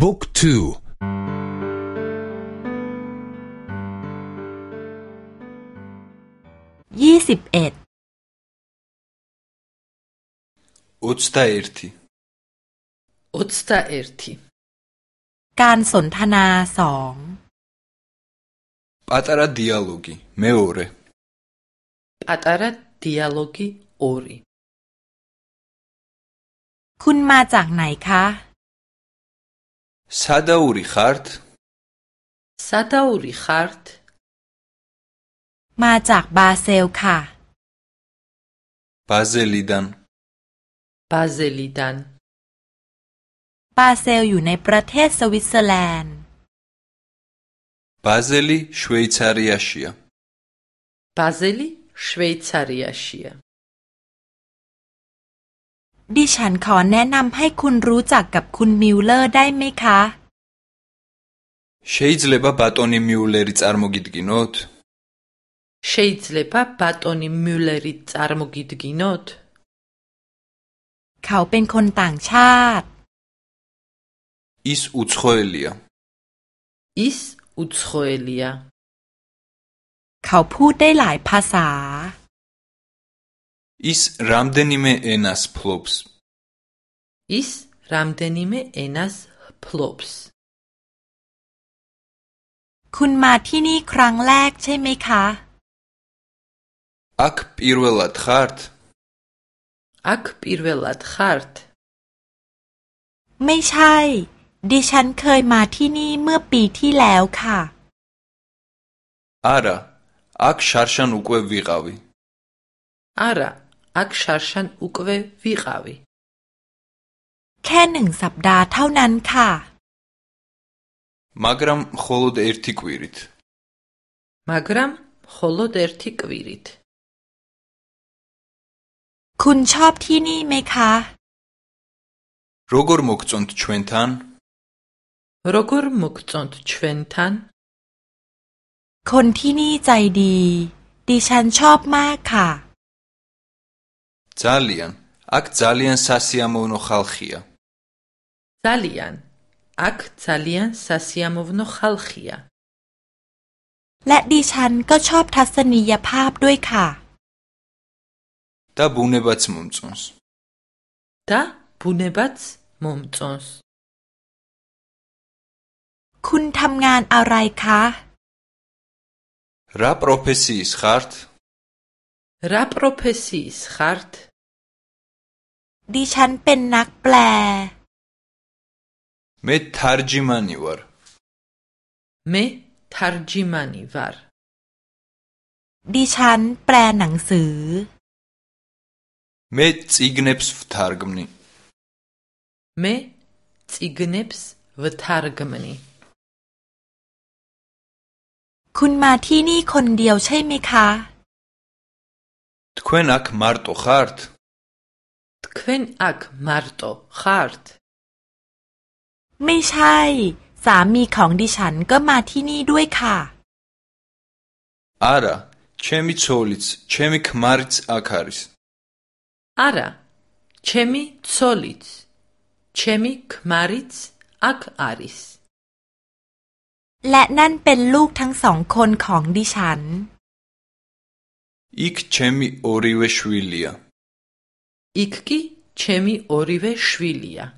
บุ๊กทู ยี่สิบเอ็ด อุตสตาเอรตีอุตสตาเอรตีการสนทนาสองปัตาระดิอาโลกิเมโอเรปัตาระดิอาโลกิโอริคุณมาจากไหนคะ სადაური ხართ? სადაური ხართ? მაჟაკ ბაზელ ხა. ბაზელიდან. ბაზელიდან. ბაზელი იუ ნე პრათეს სვიცერლენ. ბაზელი შვეიცარიაშია. ბაზელი შვეიცარიაშია. ดิฉันขอแนะนำให้คุณรู้จักกับคุณมิวเลอร์ได้ไหมคะ შეიძლება ბატონი მ ი უ ლ ร რ ი წ ა რ მ กิ ი დ გ ი ნ ო თ შეიძლება ბ ა ტ ო ิ ი მიულერი წ ა რ მ มกิดกินอตเขาเป็นคนต่างชาติุทโเอลียอิสอุทโเอลียเขาพูดได้หลายภาษา ის რამდენიმე ენას ფლობს? ის რამდენიმე ენას ფლობს? კუნ მა თი ნი კრანგ ლაგ ჩე მე ქა? აკ პირველად ხართ? აკ პირველად ხართ? მე ჩაი, დი შან ქეი მა თი ნი მე პი თი ლაო ქა. არა, აკ შარშან უკვე ვიყავი. არა, ักชาร์ชันอุกเววิกาวิแค่หนึ่งสัปดาห์เท่านั้นค่ะมากรัมฮอลดเอร์ติกวิริตมากรัมฮอลดเอร์ติกวิริตคุณชอบที่นี่ไหมคะ โรกอร์มกจอนต์ชเวนทันโรกอร์มกจอนต์ชเวนทันคนที่นี่ใจดี ดิฉันชอบมากค่ะ ძალიან აქ ძალიან სასიამოვნო ხალხია ძალიან აქ ძალიან სასიამოვნო ხალხია და დიჩან ក៏ ჩობ თასნიიაფაფ ด้วย ქა და ბუნებაც მომწონს და ბუნებაც მომწონს კუნ თამგან არაი ქა რა პროფესიის ხართ რა პროფესიის ხართ ดิฉันเป็นนักแปล เมทาร์จิมานิวาร์เมทาร์จิมานิวาร์ดิฉันแปลหนังสือ เมทซิกเนปส์ฟทาร์กมณีเมทซิกเนปส์ฟทาร์กมณีคุณมาที่นี่คนเดียวใช่ไหมคะทุกคนักมาร์ตโอคาร์ตค ქ ვ ე ნ აქ მ ა โต ო าร์ თ ไม่ใช่ สามีของดิฉันก็มาที่นี่ด้วยค่ะ อาราเชมิโซลิสเชมิคมาริตส์อาคาริส อาราเชมิโซลิสเชมิคมาริตส์อาคาริส และนั่นเป็นลูกทั้งสองคนของดิฉัน อีกเชมิโอริเวชวิลเลีย იქ კი ჩემი ორივე შვილია